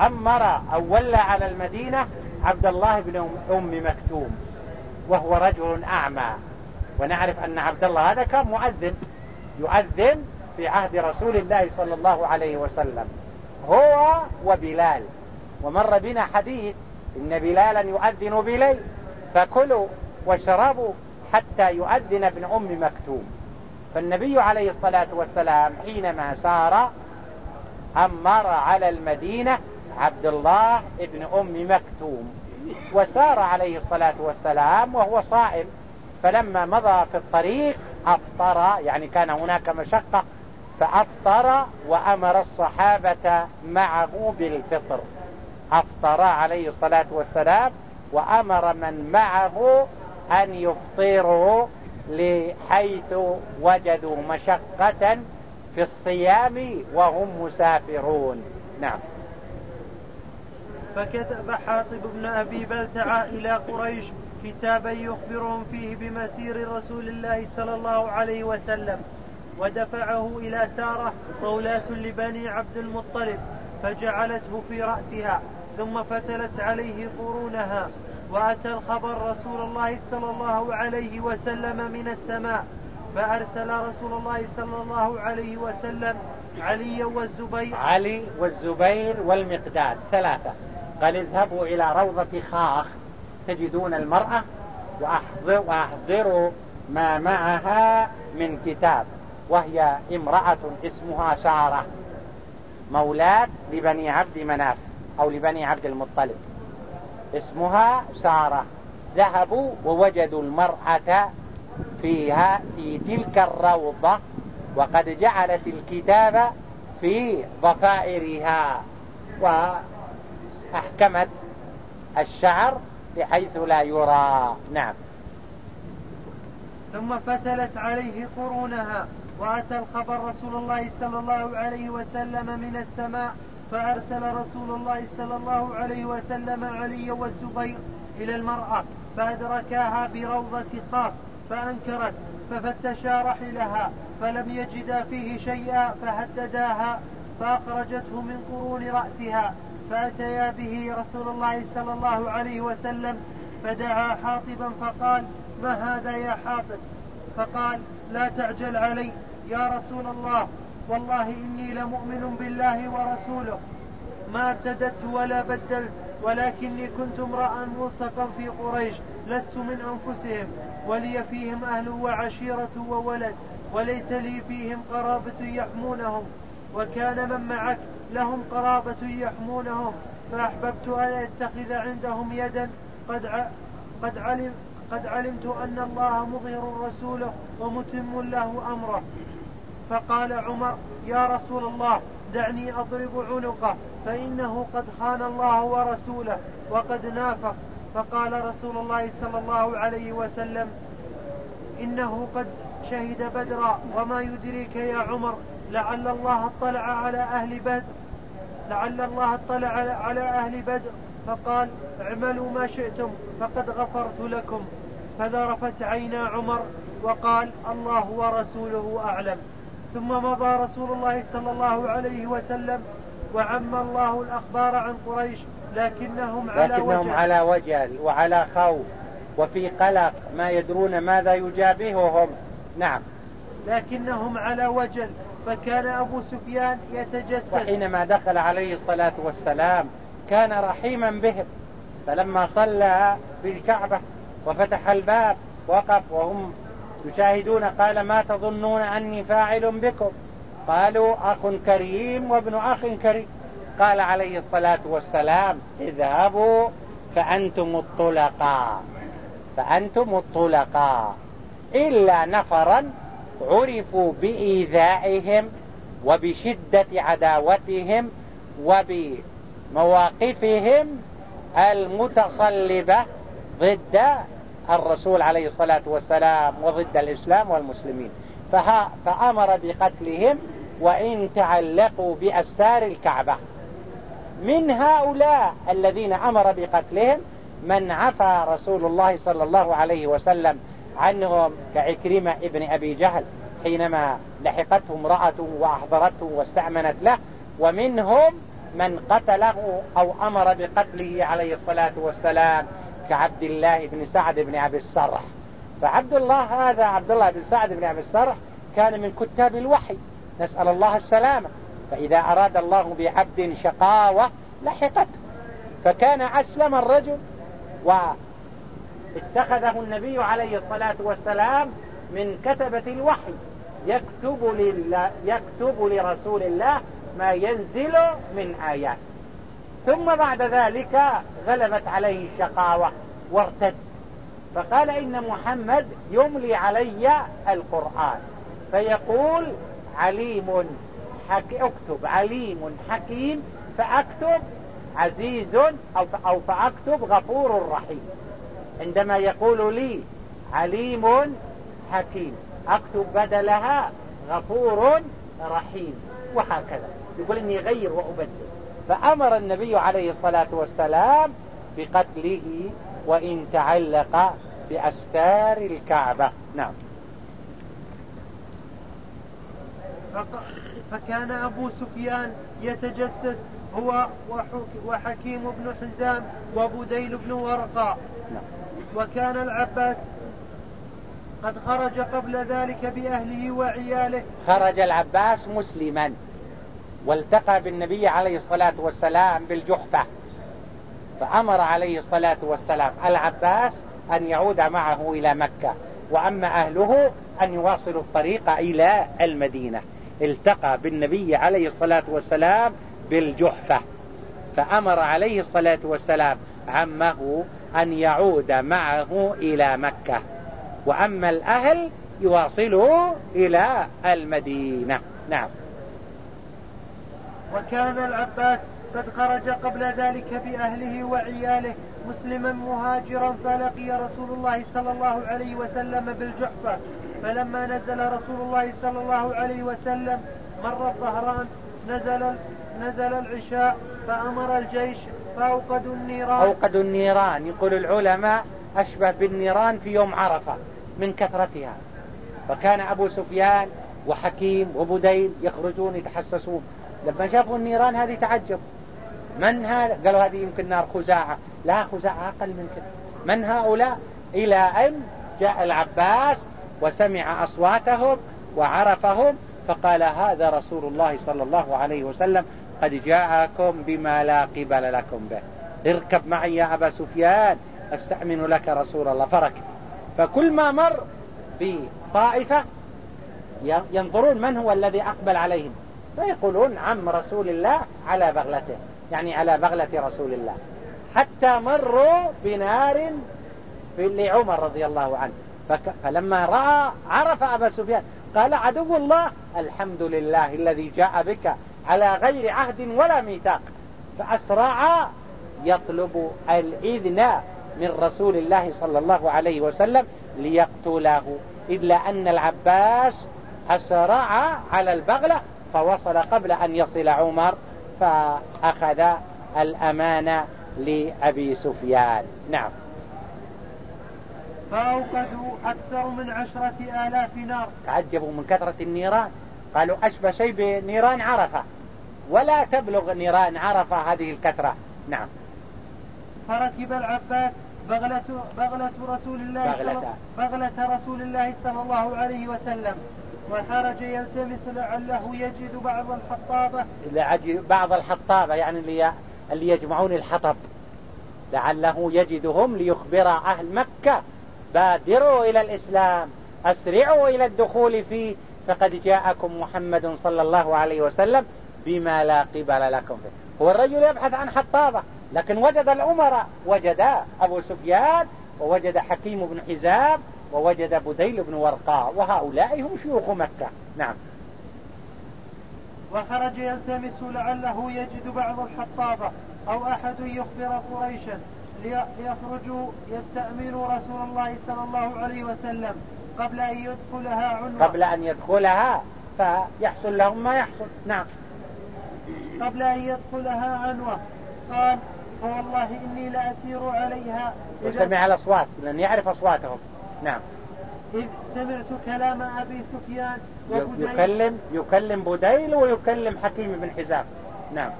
أمر أو ولى على المدينة عبد الله بن أم مكتوم وهو رجل أعمى. ونعرف أن عبد الله هذا كان مؤذن يؤذن في عهد رسول الله صلى الله عليه وسلم هو وبلال. ومر بنا حديث إن بلالا يؤذن بليل فكلوا واشربوا حتى يؤذن ابن أم مكتوم. فالنبي عليه الصلاة والسلام حينما سار أمر على المدينة عبد الله ابن أم مكتوم وسار عليه الصلاة والسلام وهو صائم. فلما مضى في الطريق أفطر يعني كان هناك مشقة فأفطر وأمر الصحابة معه بالفطر. أفطر عليه الصلاة والسلام وأمر من معه أن يفطروا لحيث وجدوا مشقة في الصيام وهم مسافرون. نعم. فكتب حاطب بن أبي بلتع إلى قريش كتابا يخبرهم فيه بمسير رسول الله صلى الله عليه وسلم ودفعه إلى سارة مولاة لبني عبد المطلب فجعلته في رأسها ثم فتلت عليه قرونها وأتى الخبر رسول الله صلى الله عليه وسلم من السماء فأرسل رسول الله صلى الله عليه وسلم علي والزبير علي والزبير والمقداد ثلاثة. قال اذهبوا إلى روضة خاخ تجدون المرأة وأحضروا ما معها من كتاب وهي امرأة اسمها سارة مولاة لبني عبد مناف أو لبني عبد المطلب اسمها سارة ذهبوا ووجدوا المرأة فيها في تلك الروضة وقد جعلت الكتاب في ضفائرها وأحكمت الشعر بحيث لا يرى. نعم. ثم فتلت عليه قرونها وأتى الخبر رسول الله صلى الله عليه وسلم من السماء فأرسل رسول الله صلى الله عليه وسلم علي والزبير إلى المرأة فأدركاها بروضة خاف فأنكرت ففتشا رحلها فلم يجدا فيه شيئا فهدداها فأخرجته من قرون رأسها. فأتيا به رسول الله صلى الله عليه وسلم فدعا حاطبا فقال ما هذا يا حاطب؟ فقال لا تعجل علي يا رسول الله والله إني لمؤمن بالله ورسوله. ما ارتدت ولا بدلت ولكني كنت امرأ ملصقا في قريش لست من أنفسهم ولي فيهم أهل وعشيرة وولد وليس لي فيهم قرابة يحمونهم. وكان من معك لهم قرابة يحمونهم فأحببت أن أتخذ عندهم يدا. قد قد علم قد علمت أن الله مظهر رسوله ومتم له أمره. فقال عمر يا رسول الله دعني أضرب عنقه فإنه قد خان الله ورسوله وقد نافق. فقال رسول الله صلى الله عليه وسلم إنه قد شهد بدرا وما يدريك يا عمر لعل الله اطلع على أهل بدر. لعل الله اطلع على أهل بدر. فقال اعملوا ما شئتم فقد غفرت لكم. فذرفت عينا عمر وقال الله ورسوله أعلم. ثم مضى رسول الله صلى الله عليه وسلم وعم الله الأخبار عن قريش لكنهم على لكنهم وجل على وجل وعلى خوف وفي قلق ما يدرون ماذا يجابههم. نعم. لكنهم على وجل فكان أبو سفيان يتجسد. وحينما دخل عليه الصلاة والسلام كان رحيما بهم فلما صلى في الكعبة وفتح الباب وقف وهم يشاهدون قال ما تظنون أني فاعل بكم؟ قالوا أخ كريم وابن أخ كريم. قال عليه الصلاة والسلام اذهبوا فأنتم الطلقاء. فأنتم الطلقاء إلا نفرا عرفوا بإيذائهم وبشدة عداوتهم وبمواقفهم المتصلبة ضد الرسول عليه الصلاة والسلام وضد الإسلام والمسلمين. فأمر بقتلهم وإن تعلقوا بأستار الكعبة. من هؤلاء الذين أمر بقتلهم من عفى رسول الله صلى الله عليه وسلم عنهم كعكرمة ابن أبي جهل حينما لحقته امرأته وأحضرته واستأمنت له ومنهم من قتله أو أمر بقتله عليه الصلاة والسلام كعبد الله بن سعد بن أبي السرح. فعبد الله هذا عبد الله بن سعد بن أبي السرح كان من كتاب الوحي. نسأل الله السلامة. فإذا أراد الله بعبد شقاوة لحقته. فكان أسلم الرجل واتخذه النبي عليه الصلاة والسلام من كتبة الوحي. يكتب, لله يكتب لرسول الله ما ينزل من آيات. ثم بعد ذلك غلبت عليه الشقاوة وارتد. فقال إن محمد يملي علي القرآن. فيقول عليم حك... اكتب. عليم حكيم فأكتب. عزيز أو, أو فأكتب غفور رحيم. عندما يقول لي عليم حكيم أكتب بدلها غفور رحيم وهكذا. يقول إني غير وأبدل. فأمر النبي عليه الصلاة والسلام بقتله وإن تعلق بأستار الكعبة. نعم. فكان أبو سفيان يتجسس هو وحكيم بن حزام وبديل بن ورقاء. نعم. وكان العباس قد خرج قبل ذلك بأهله وعياله. خرج العباس مسلما والتقى بالنبي عليه الصلاة والسلام بالجحفة. فأمر عليه الصلاة والسلام العباس أن يعود معه إلى مكة وأما أهله أن يواصلوا الطريق إلى المدينة. التقى بالنبي عليه الصلاة والسلام بالجحفة. فأمر عليه الصلاة والسلام عمه أن يعود معه إلى مكة. وأما الأهل يواصلوا إلى المدينة. نعم. وكان العباس قد خرج قبل ذلك بأهله وعياله مسلما مهاجرا فلقي رسول الله صلى الله عليه وسلم بالجحفة. فلما نزل رسول الله صلى الله عليه وسلم مر الظهران نزل نزل العشاء فأمر الجيش فأوقدوا النيران. أوقدوا النيران. يقول العلماء أشبه بالنيران في يوم عرفة من كثرتها. فكان أبو سفيان وحكيم وبديل يخرجون يتحسسون. لما شافوا النيران هذه تعجب. من هذا؟ قالوا هذه يمكن نار خزاعة. لا خزاعة أقل من كذا. من هؤلاء؟ إلى أن جاء العباس وسمع أصواتهم وعرفهم فقال هذا رسول الله صلى الله عليه وسلم. قد جاءكم بما لا قبل لكم به. اركب معي يا أبا سفيان أستأمن لك رسول الله. فركب فكل ما مر بطائفة ينظرون من هو الذي أقبل عليهم. فيقولون عم رسول الله على بغلته يعني على بغلة رسول الله. حتى مروا بنار في لعمر رضي الله عنه. فلما رأى عرف أبا سفيان قال عدو الله الحمد لله الذي جاء بك. على غير عهد ولا ميثاق. فأسرع يطلب الإذن من رسول الله صلى الله عليه وسلم ليقتله إلا أن العباس أسرع على البغلة فوصل قبل أن يصل عمر فأخذ الأمانة لأبي سفيان. نعم. فأوقدوا أكثر من عشرة آلاف نار. تعجبوا من كثرة النيران. قالوا أشبه شيء بنيران عرفة. ولا تبلغ نيران عرفة هذه الكثرة. نعم. فركب العباس بغلة, بغلة رسول الله بغلة. بغلة رسول الله صلى الله عليه وسلم. وخرج يلتمس لعله يجد بعض الحطابة. بعض الحطابة يعني اللي, اللي يجمعون الحطب. لعله يجدهم ليخبر أهل مكة. بادروا إلى الإسلام. أسرعوا إلى الدخول فيه. فقد جاءكم محمد صلى الله عليه وسلم بما لا قبل لكم فيه. هو الرجل يبحث عن حطابة لكن وجد الأمراء وجد أبو سفيان ووجد حكيم بن حزام ووجد بديل بن ورقاء وهؤلاء هم شيوخ مكة. نعم. وخرج يلتمس لعله يجد بعض الحطابة أو أحد يخبر قريشا ليخرجوا يستأمنوا رسول الله صلى الله عليه وسلم قبل أن يدخلها عنوة قبل أن يدخلها فيحصل لهم ما يحصل. نعم. قبل أن يدخلها عنوة. قال فوالله إني لأسير عليها. وسمع الأصوات لأن يعرف أصواتهم. نعم. إذ سمعت كلام أبي سفيان يكلم يكلم بديل ويكلم حكيم بن حزام. نعم.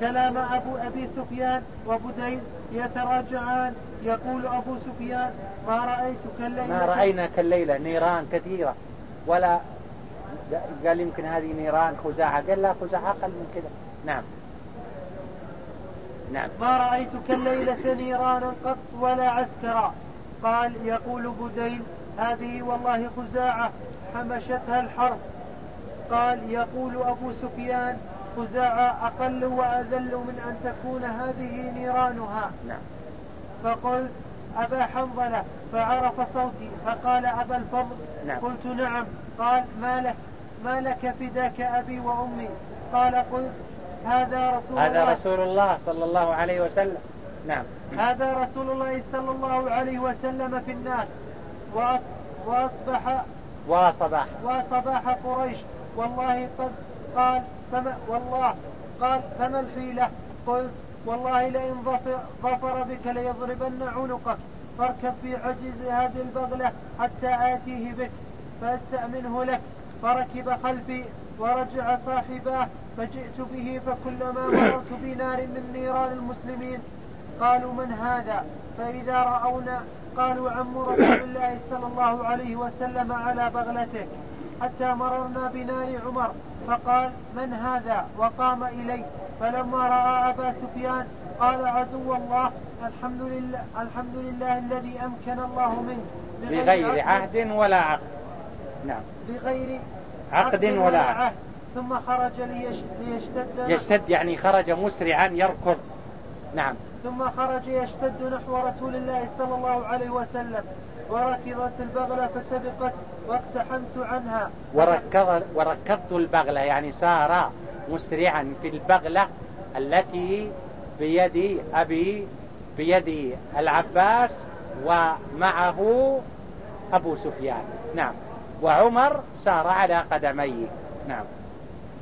كلام أبو أبي سفيان وبديل يتراجعان. يقول أبو سفيان ما رأيت كالليلة ما رأينا كالليلة نيران كثيرة. ولا قال يمكن هذه نيران خزاعة. قال لا خزاعة أقل من كذا. نعم. نعم. ما رأيت كالليلة نيرانا قط ولا عسكرا؟ قال يقول بديل هذه والله خزاعة حمشتها الحرب. قال يقول أبو سفيان خزاعة أقل وأذل من أن تكون هذه نيرانها. نعم. فقلت أبا حنظلة فعرف صوتي فقال أبا الفضل. نعم. قلت نعم. قال ما لك ما لك فداك أبي وأمي؟ قال قلت هذا رسول هذا الله. رسول الله صلى الله عليه وسلم. نعم. هذا رسول الله صلى الله عليه وسلم في الناس. وأصبح وصباح وصباح قريش. والله قد قال فما والله. قال فما الحيلة قلت والله لئن ظفر, بك ليضربن عنقك. فاركب في عجز هذه البغلة حتى آتيه بك. فأستأمنه لك. فركب خلفي ورجع صاحباه فجئت به فكلما مررت بنار من نيران المسلمين. قالوا من هذا؟ فإذا رأونا قالوا عم رسول الله صلى الله عليه وسلم على بغلته. حتى مررنا بنار عمر. فقال من هذا؟ وقام إلي فلما رأى أبا سفيان قال عدو الله الحمد لله الحمد لله الذي أمكن الله منه. بغير عهد ولا عقد نعم. بغير عقد ولا عهد. ثم خرج ليشتد يشتد يعني خرج مسرعا يركض. نعم. ثم خرج يشتد نحو رسول الله صلى الله عليه وسلم. وركضت البغلة فسبقت واقتحمت عنها. وركض وركضت البغلة يعني سار مسرعا في البغلة التي بيد أبي بيد العباس ومعه أبو سفيان. نعم. وعمر سار على قدميه. نعم.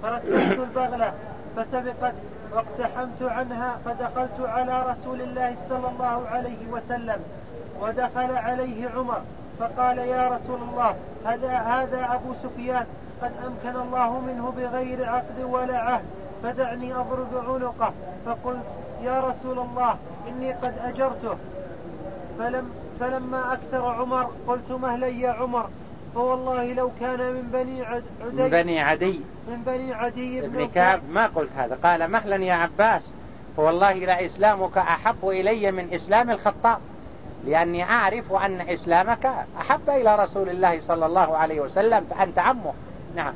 فركبت البغلة فسبقت واقتحمت عنها فدخلت على رسول الله صلى الله عليه وسلم ودخل عليه عمر فقال يا رسول الله هذا هذا أبو سفيان قد أمكن الله منه بغير عقد ولا عهد فدعني أضرب عنقه فقلت يا رسول الله إني قد أجرته. فلم فلما أكثر عمر قلت مهلا يا عمر فوالله لو كان من بني عدي من بني عدي. من بني عدي بن كعب ما قلت هذا. قال مهلا يا عباس فوالله لإسلامك أحب إلي من إسلام الخطاب لأني أعرف أن إسلامك أحب إلى رسول الله صلى الله عليه وسلم فأنت عمه. نعم.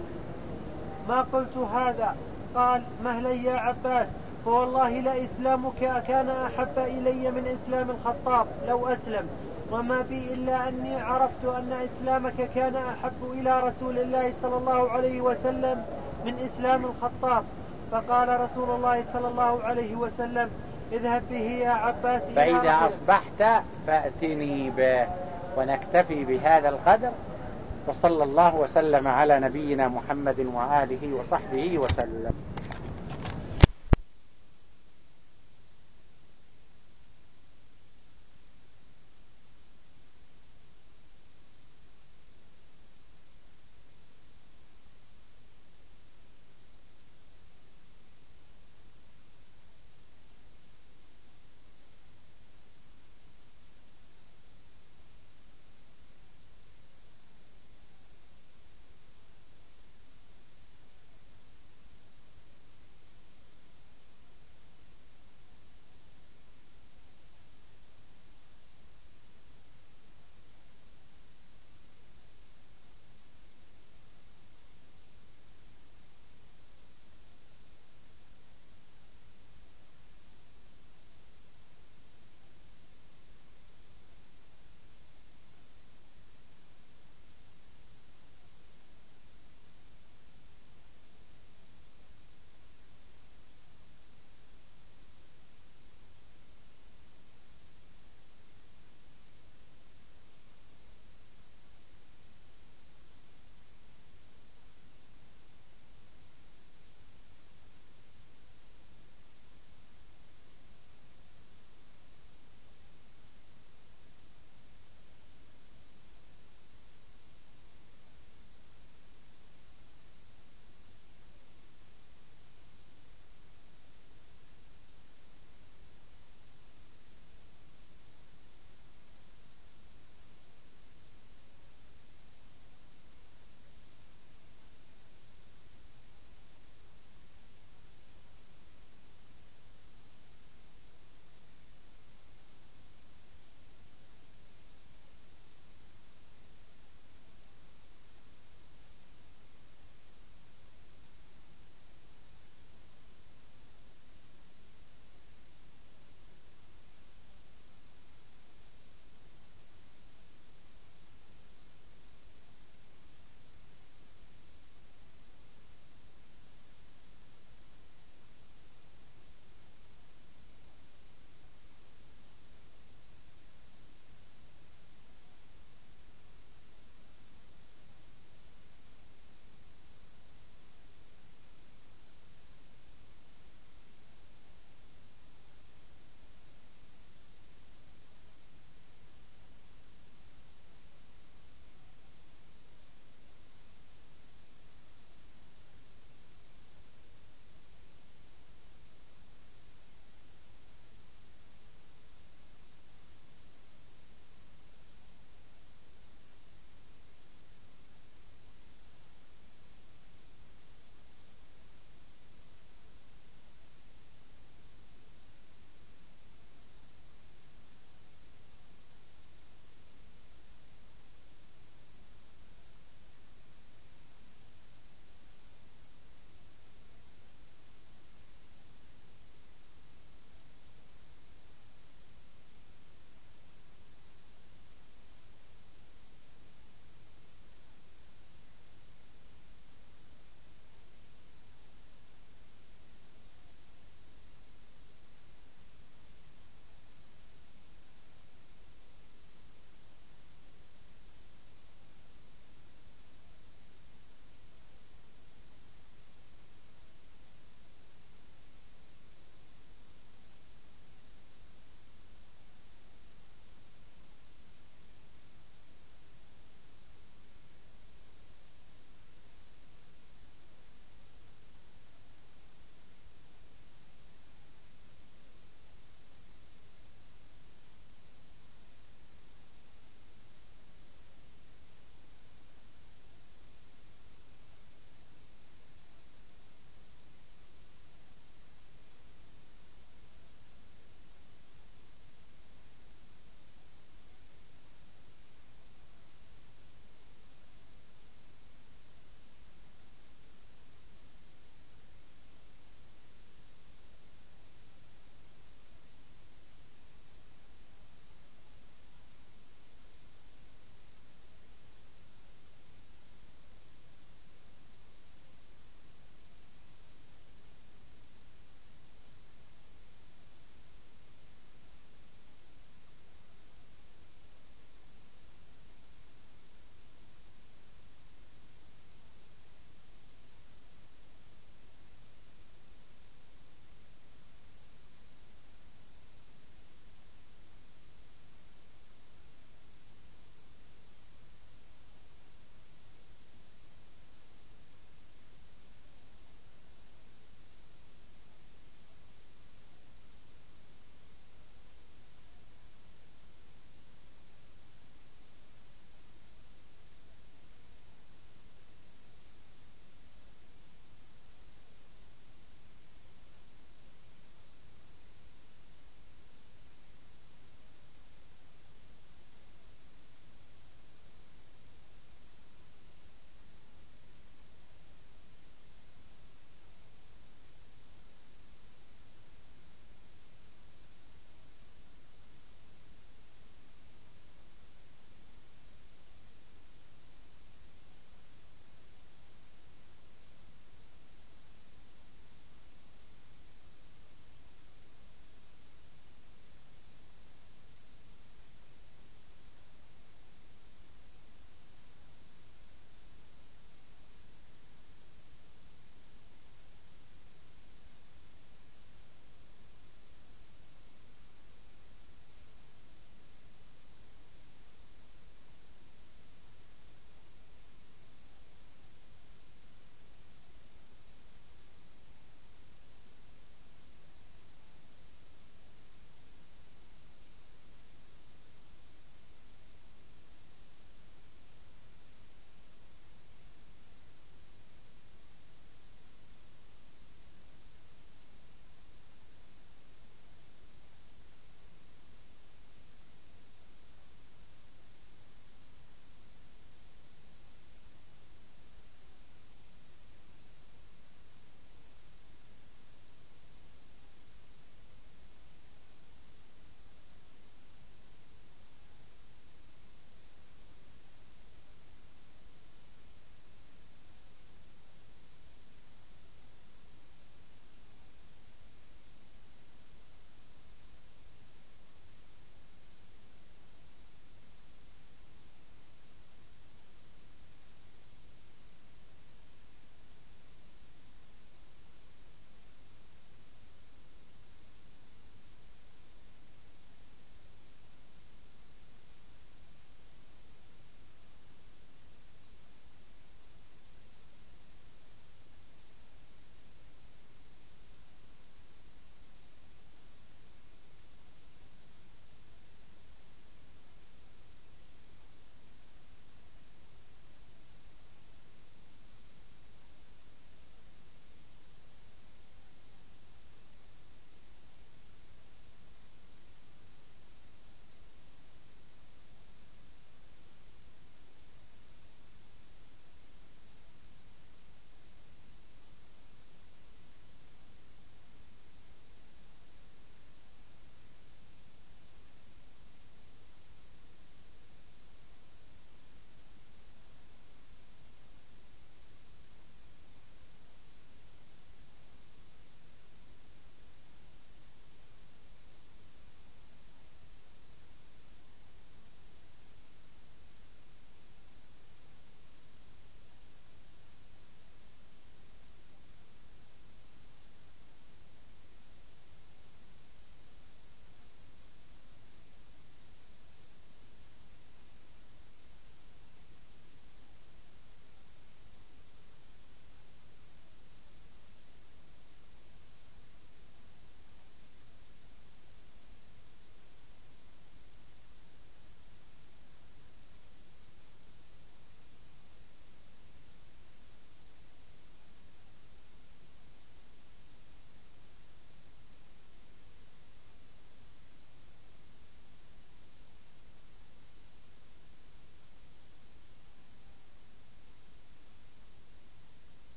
ما قلت هذا. قال مهلا يا عباس فوالله لإسلامك كان أحب إلي من إسلام الخطاب لو أسلم وما بي إلا أني عرفت أن إسلامك كان أحب إلى رسول الله صلى الله عليه وسلم من إسلام الخطاب. فقال رسول الله صلى الله عليه وسلم اذهب به يا عباس فإذا أصبحت فأتني به ونكتفي بهذا القدر وصلى الله وسلم على نبينا محمد وآله وصحبه وسلم.